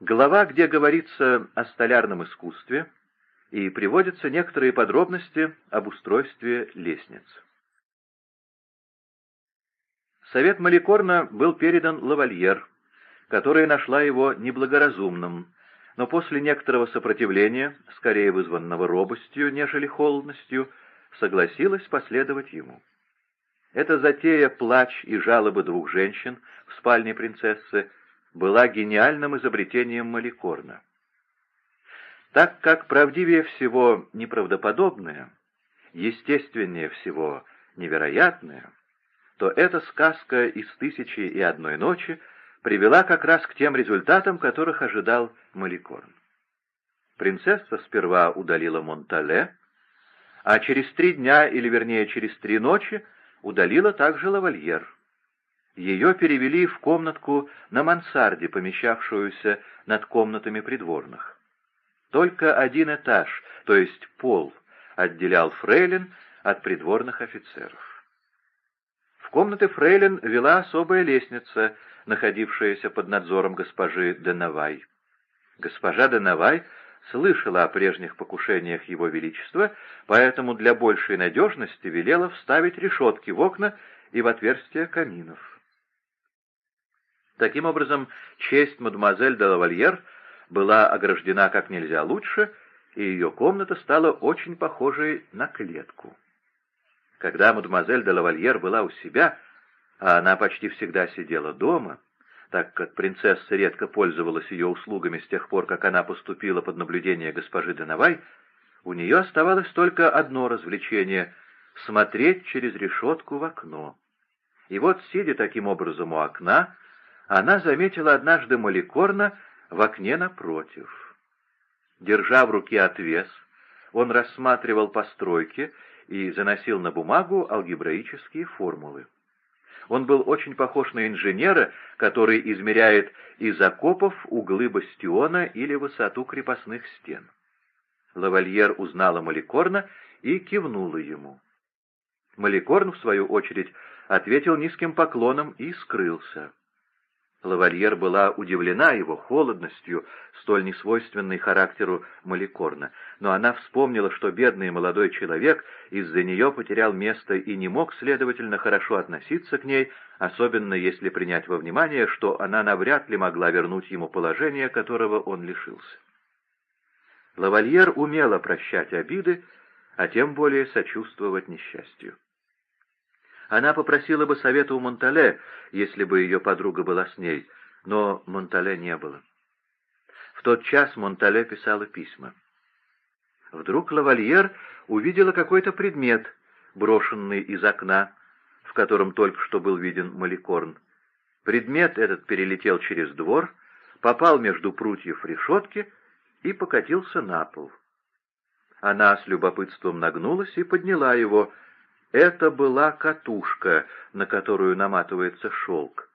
Глава, где говорится о столярном искусстве, и приводятся некоторые подробности об устройстве лестниц. Совет Маликорна был передан лавальер, которая нашла его неблагоразумным, но после некоторого сопротивления, скорее вызванного робостью, нежели холодностью, согласилась последовать ему. Эта затея плач и жалобы двух женщин в спальне принцессы была гениальным изобретением Маликорна. Так как правдивее всего неправдоподобное, естественнее всего невероятное, то эта сказка из «Тысячи и одной ночи» привела как раз к тем результатам, которых ожидал Маликорн. Принцесса сперва удалила Монтале, а через три дня, или вернее через три ночи, удалила также лавальер. Ее перевели в комнатку на мансарде, помещавшуюся над комнатами придворных. Только один этаж, то есть пол, отделял фрейлин от придворных офицеров. В комнаты фрейлин вела особая лестница, находившаяся под надзором госпожи Денавай. Госпожа Денавай слышала о прежних покушениях Его Величества, поэтому для большей надежности велела вставить решетки в окна и в отверстия каминов. Таким образом, честь мадемуазель де лавальер была ограждена как нельзя лучше, и ее комната стала очень похожей на клетку. Когда мадемуазель де лавальер была у себя, а она почти всегда сидела дома, так как принцесса редко пользовалась ее услугами с тех пор, как она поступила под наблюдение госпожи Денавай, у нее оставалось только одно развлечение — смотреть через решетку в окно. И вот, сидя таким образом у окна, она заметила однажды Маликорна в окне напротив. Держа в руке отвес, он рассматривал постройки и заносил на бумагу алгебраические формулы. Он был очень похож на инженера, который измеряет из окопов углы бастиона или высоту крепостных стен. Лавальер узнала Маликорна и кивнула ему. Маликорн, в свою очередь, ответил низким поклоном и скрылся. Лавальер была удивлена его холодностью, столь несвойственной характеру Маликорна, но она вспомнила, что бедный молодой человек из-за нее потерял место и не мог, следовательно, хорошо относиться к ней, особенно если принять во внимание, что она навряд ли могла вернуть ему положение, которого он лишился. Лавальер умела прощать обиды, а тем более сочувствовать несчастью. Она попросила бы совета у Монтале, если бы ее подруга была с ней, но Монтале не было. В тот час Монтале писала письма. Вдруг лавальер увидела какой-то предмет, брошенный из окна, в котором только что был виден Маликорн. Предмет этот перелетел через двор, попал между прутьев решетки и покатился на пол. Она с любопытством нагнулась и подняла его, это была катушка, на которую наматывается шелк.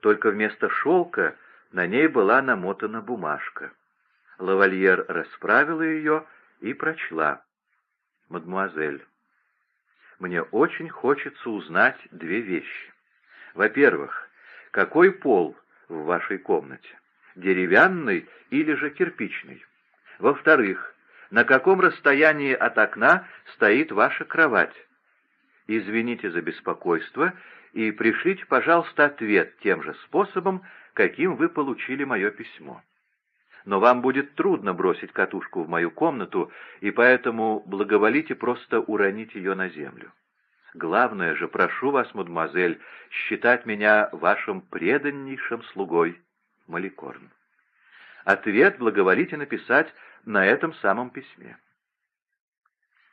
Только вместо шелка на ней была намотана бумажка. Лавальер расправила ее и прочла. «Мадемуазель, мне очень хочется узнать две вещи. Во-первых, какой пол в вашей комнате? Деревянный или же кирпичный? Во-вторых, на каком расстоянии от окна стоит ваша кровать? Извините за беспокойство и пришлите, пожалуйста, ответ тем же способом, каким вы получили мое письмо. Но вам будет трудно бросить катушку в мою комнату, и поэтому благоволите просто уронить ее на землю. Главное же, прошу вас, мадемуазель, считать меня вашим преданнейшим слугой, Маликорн. Ответ благоволите написать на этом самом письме.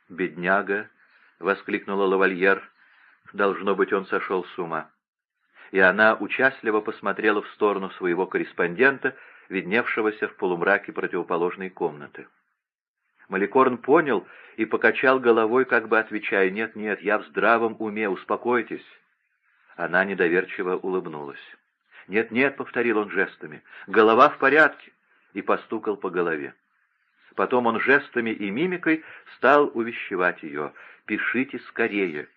Бедняга — воскликнула лавальер. Должно быть, он сошел с ума. И она участливо посмотрела в сторону своего корреспондента, видневшегося в полумраке противоположной комнаты. Маликорн понял и покачал головой, как бы отвечая, «Нет, нет, я в здравом уме, успокойтесь». Она недоверчиво улыбнулась. «Нет, нет», — повторил он жестами, — «голова в порядке», и постукал по голове. Потом он жестами и мимикой стал увещевать ее. «Пишите скорее».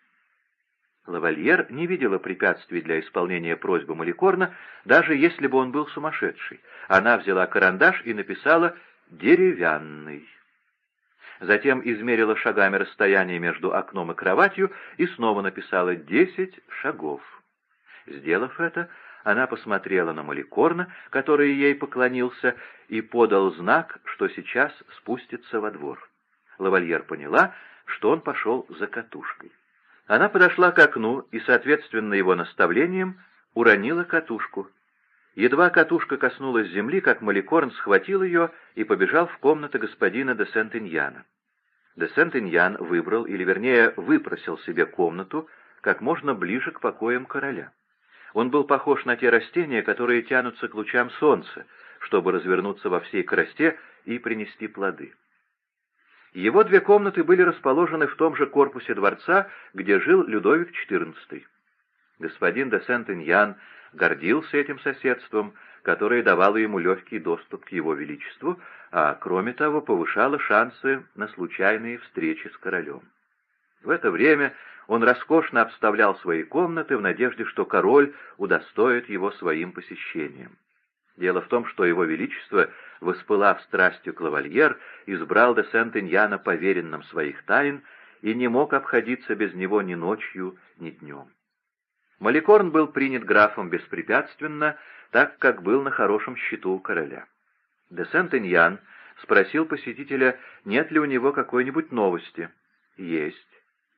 Лавальер не видела препятствий для исполнения просьбы Маликорна, даже если бы он был сумасшедший. Она взяла карандаш и написала «деревянный». Затем измерила шагами расстояние между окном и кроватью и снова написала «десять шагов». Сделав это, она посмотрела на Маликорна, который ей поклонился, и подал знак, что сейчас спустится во двор. Лавальер поняла, что он пошел за катушкой. Она подошла к окну и, соответственно его наставлениям, уронила катушку. Едва катушка коснулась земли, как Маликорн схватил ее и побежал в комнату господина де Сент-Иньяна. Де Сент-Иньян выбрал, или вернее выпросил себе комнату, как можно ближе к покоям короля. Он был похож на те растения, которые тянутся к лучам солнца, чтобы развернуться во всей красоте и принести плоды. Его две комнаты были расположены в том же корпусе дворца, где жил Людовик XIV. Господин де Сент-Иньян гордился этим соседством, которое давало ему легкий доступ к его величеству, а, кроме того, повышало шансы на случайные встречи с королем. В это время он роскошно обставлял свои комнаты в надежде, что король удостоит его своим посещением. Дело в том, что его величество, воспылав страстью к лавальер, избрал де Сент-Иньяна поверенным своих тайн и не мог обходиться без него ни ночью, ни днем. Маликорн был принят графом беспрепятственно, так как был на хорошем счету у короля. Де Сент-Иньян спросил посетителя, нет ли у него какой-нибудь новости. «Есть».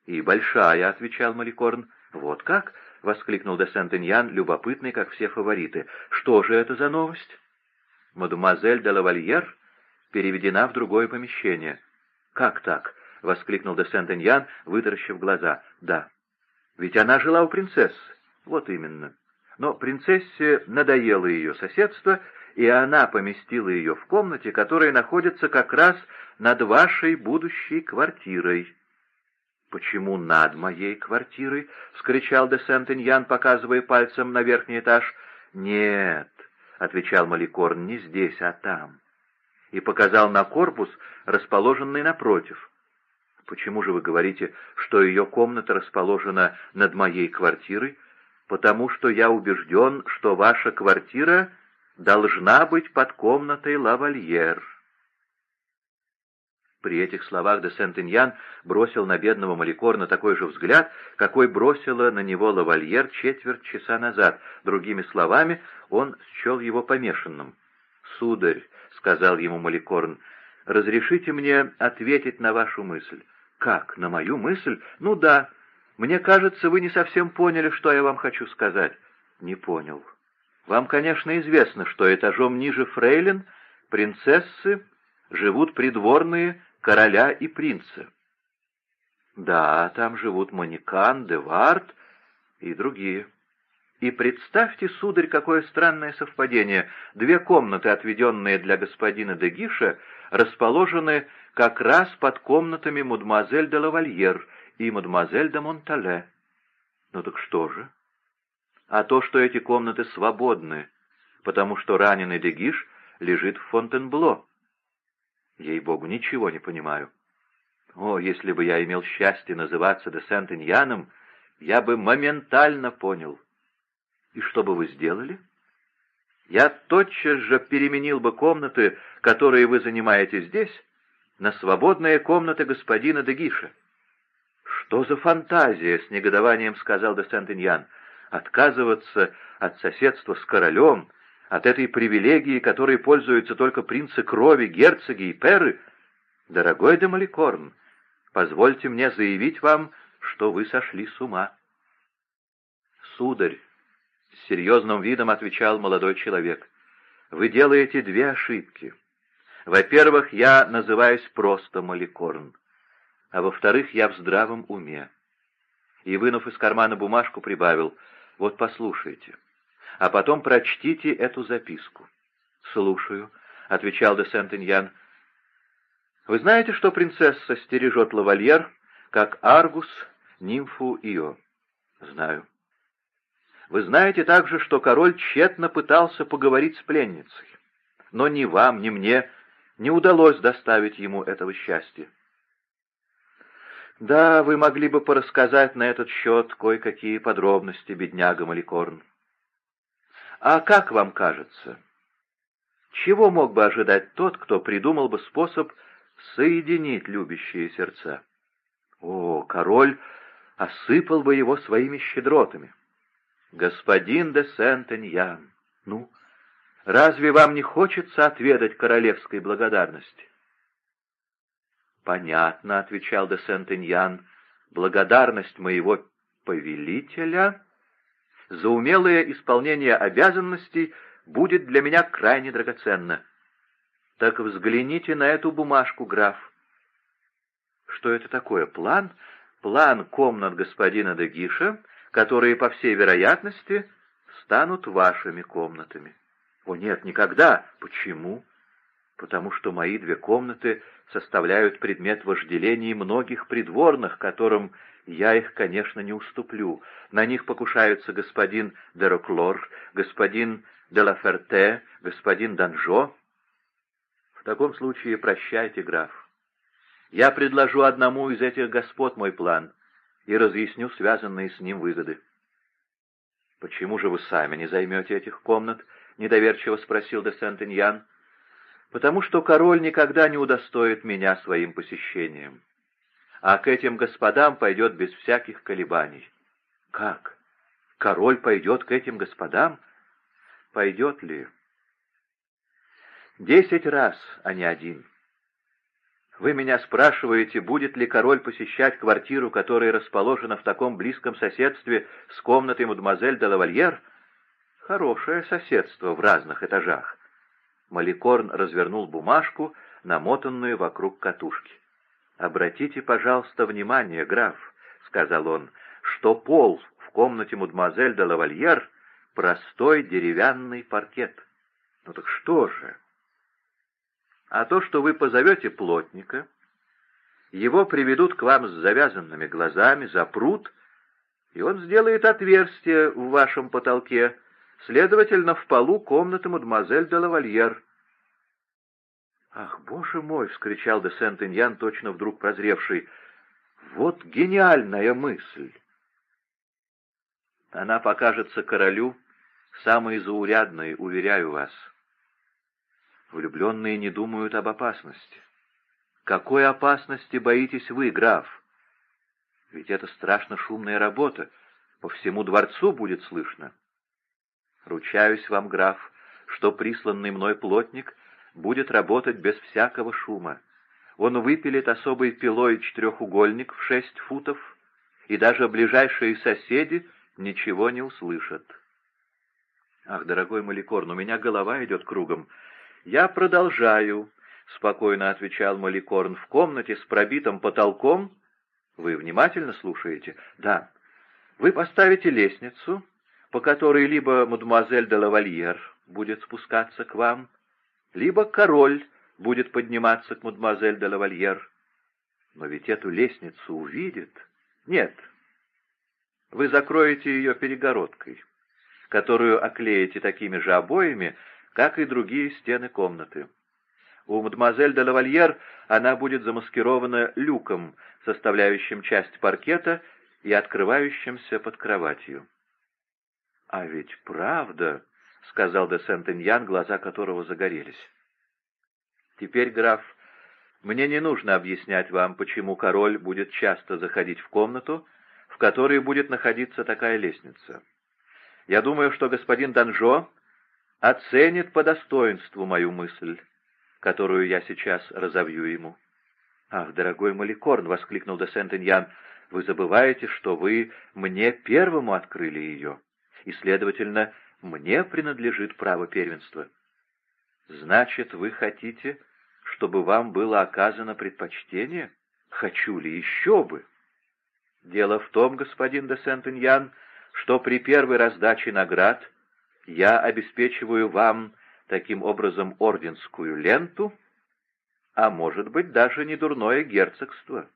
«И большая», — отвечал Маликорн. «Вот как?» — воскликнул де Сент-Иньян, любопытный, как все фавориты. «Что же это за новость?» «Мадемуазель де лавальер переведена в другое помещение». «Как так?» — воскликнул де Сент-Иньян, вытаращив глаза. «Да». «Ведь она жила у принцессы». «Вот именно». Но принцессе надоело ее соседство, и она поместила ее в комнате, которая находится как раз над вашей будущей квартирой. «Почему над моей квартирой?» — вскричал де Сент-Иньян, показывая пальцем на верхний этаж. «Нет», — отвечал Маликорн, — «не здесь, а там». И показал на корпус, расположенный напротив. «Почему же вы говорите, что ее комната расположена над моей квартирой?» «Потому что я убежден, что ваша квартира должна быть под комнатой лавальер». При этих словах де Сент-Иньян бросил на бедного Маликорна такой же взгляд, какой бросила на него лавальер четверть часа назад. Другими словами, он счел его помешанным. «Сударь», — сказал ему Маликорн, — «разрешите мне ответить на вашу мысль». «Как, на мою мысль? Ну да. Мне кажется, вы не совсем поняли, что я вам хочу сказать». «Не понял. Вам, конечно, известно, что этажом ниже фрейлин, принцессы, живут придворные короля и принца. Да, там живут Манекан, Девард и другие. И представьте, сударь, какое странное совпадение. Две комнаты, отведенные для господина де Гиша, расположены как раз под комнатами мадемуазель де Лавальер и мадемуазель де Монтале. Ну так что же? А то, что эти комнаты свободны, потому что раненый де Гиш лежит в Фонтенбло. Ей-богу, ничего не понимаю. О, если бы я имел счастье называться де Сент-Иньяном, я бы моментально понял. И что бы вы сделали? Я тотчас же переменил бы комнаты, которые вы занимаете здесь, на свободные комнаты господина Дегиша. «Что за фантазия?» — с негодованием сказал де Сент-Иньян. «Отказываться от соседства с королем, от этой привилегии, которой пользуются только принцы крови, герцоги и перы? Дорогой Демаликорн, позвольте мне заявить вам, что вы сошли с ума. Сударь, с серьезным видом отвечал молодой человек, вы делаете две ошибки. Во-первых, я называюсь просто Маликорн, а во-вторых, я в здравом уме. И, вынув из кармана бумажку, прибавил, вот послушайте а потом прочтите эту записку». «Слушаю», — отвечал де Сент-Иньян. «Вы знаете, что принцесса стережет лавальер, как Аргус, нимфу Ио?» «Знаю». «Вы знаете также, что король тщетно пытался поговорить с пленницей, но ни вам, ни мне не удалось доставить ему этого счастья. Да, вы могли бы порассказать на этот счет кое-какие подробности, бедняга Маликорн. А как вам кажется, чего мог бы ожидать тот, кто придумал бы способ соединить любящие сердца? О, король осыпал бы его своими щедротами. Господин де Сент-Эньян, ну, разве вам не хочется отведать королевской благодарности? «Понятно», — отвечал де Сент-Эньян, — «благодарность моего повелителя за умелое исполнение обязанностей будет для меня крайне драгоценно. Так взгляните на эту бумажку, граф». «Что это такое? План?» «План комнат господина де Гиша, которые, по всей вероятности, станут вашими комнатами». «О, нет, никогда!» «Почему?» «Потому что мои две комнаты составляют предмет вожделений многих придворных, которым я их, конечно, не уступлю. На них покушаются господин Дероклор, господин де Лаферте, господин Данжо. В таком случае прощайте, граф. Я предложу одному из этих господ мой план и разъясню связанные с ним выгоды. — Почему же вы сами не займете этих комнат? — недоверчиво спросил де Сент-Иньян потому что король никогда не удостоит меня своим посещением. А к этим господам пойдет без всяких колебаний. Как? Король пойдет к этим господам? Пойдет ли? Десять раз, а не один. Вы меня спрашиваете, будет ли король посещать квартиру, которая расположена в таком близком соседстве с комнатой мадемуазель де лавальер? Хорошее соседство в разных этажах. Маликорн развернул бумажку, намотанную вокруг катушки. «Обратите, пожалуйста, внимание, граф», — сказал он, — «что пол в комнате мадемуазель де лавальер — простой деревянный паркет». «Ну так что же?» «А то, что вы позовете плотника, его приведут к вам с завязанными глазами, запрут, и он сделает отверстие в вашем потолке, следовательно, в полу комнаты мадемуазель де лавальер. «Ах, боже мой!» — вскричал де Сент-Иньян, точно вдруг прозревший. «Вот гениальная мысль!» Она покажется королю самой заурядной, уверяю вас. Влюбленные не думают об опасности. Какой опасности боитесь вы, граф? Ведь это страшно шумная работа, по всему дворцу будет слышно. Ручаюсь вам, граф, что присланный мной плотник будет работать без всякого шума. Он выпилит особой пилой четырехугольник в шесть футов, и даже ближайшие соседи ничего не услышат. Ах, дорогой Маликорн, у меня голова идет кругом. Я продолжаю, — спокойно отвечал Маликорн, — в комнате с пробитым потолком. Вы внимательно слушаете? Да. Вы поставите лестницу, по которой либо мадемуазель де лавальер будет спускаться к вам, либо король будет подниматься к мадемуазель де лавальер. Но ведь эту лестницу увидит. Нет. Вы закроете ее перегородкой, которую оклеите такими же обоями, как и другие стены комнаты. У мадемуазель де лавальер она будет замаскирована люком, составляющим часть паркета и открывающимся под кроватью. «А ведь правда», — сказал де Сент-Иньян, глаза которого загорелись. «Теперь, граф, мне не нужно объяснять вам, почему король будет часто заходить в комнату, в которой будет находиться такая лестница. Я думаю, что господин Данжо оценит по достоинству мою мысль, которую я сейчас разовью ему». «Ах, дорогой Маликорн!» — воскликнул де Сент-Иньян. «Вы забываете, что вы мне первому открыли ее» и, следовательно, мне принадлежит право первенства. Значит, вы хотите, чтобы вам было оказано предпочтение? Хочу ли еще бы? Дело в том, господин де Сент-Иньян, что при первой раздаче наград я обеспечиваю вам таким образом орденскую ленту, а может быть даже недурное герцогство.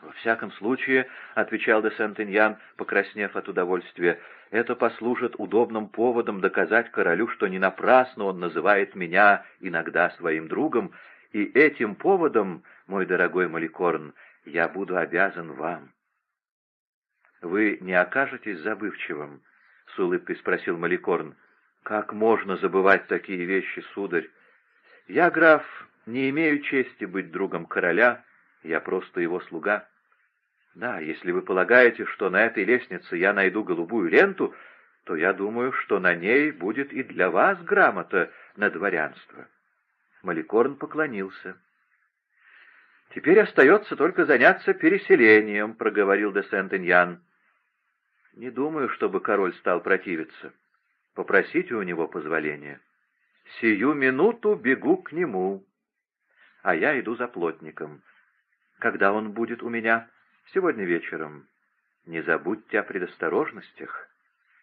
«Во всяком случае», — отвечал де Сент-Иньян, покраснев от удовольствия, — «это послужит удобным поводом доказать королю, что не напрасно он называет меня иногда своим другом, и этим поводом, мой дорогой Маликорн, Я буду обязан вам. Вы не окажетесь забывчивым? — с улыбкой спросил Маликорн. «Как можно забывать такие вещи, сударь? Я, граф, не имею чести быть другом короля, я просто его слуга. Да, если вы полагаете, что на этой лестнице я найду голубую ленту, то я думаю, что на ней будет и для вас грамота на дворянство». Маликорн поклонился. «Теперь остается только заняться переселением», — проговорил де Сент-Иньян. «Не думаю, чтобы король стал противиться. Попросите у него позволения. Сию минуту бегу к нему, а я иду за плотником. Когда он будет у меня? Сегодня вечером. Не забудьте о предосторожностях.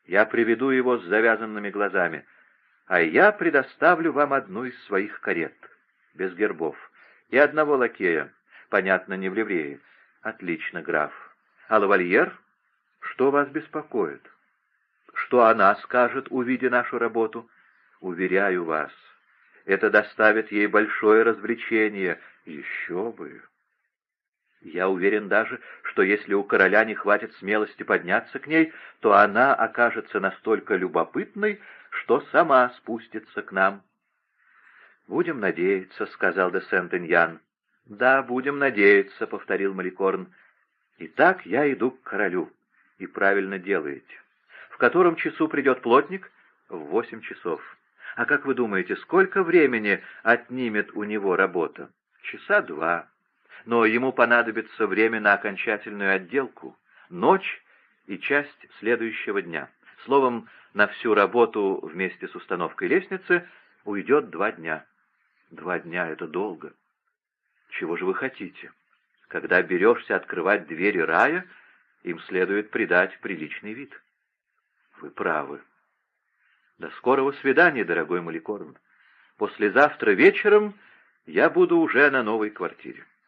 Я приведу его с завязанными глазами, а я предоставлю вам одну из своих карет, без гербов, и одного лакея, понятно, не в ливрее. Отлично, граф. А лавальер? Что вас беспокоит? Что она скажет, увидя нашу работу? Уверяю вас, это доставит ей большое развлечение. Еще бы. Я уверен даже, что если у короля не хватит смелости подняться к ней, то она окажется настолько любопытной, что сама спустится к нам. «Будем надеяться», — сказал де Сент-Иньян. «Да, будем надеяться», — повторил Маликорн. «Итак, я иду к королю. И правильно делаете. В котором часу придет плотник? В восемь часов. А как вы думаете, сколько времени отнимет у него работа? Часа два. Но ему понадобится время на окончательную отделку, ночь и часть следующего дня. Словом, на всю работу вместе с установкой лестницы уйдет два дня. Два дня — это долго. Чего же вы хотите? Когда берешься открывать двери рая, им следует придать приличный вид. Вы правы. До скорого свидания, дорогой Маликорн. Послезавтра вечером я буду уже на новой квартире.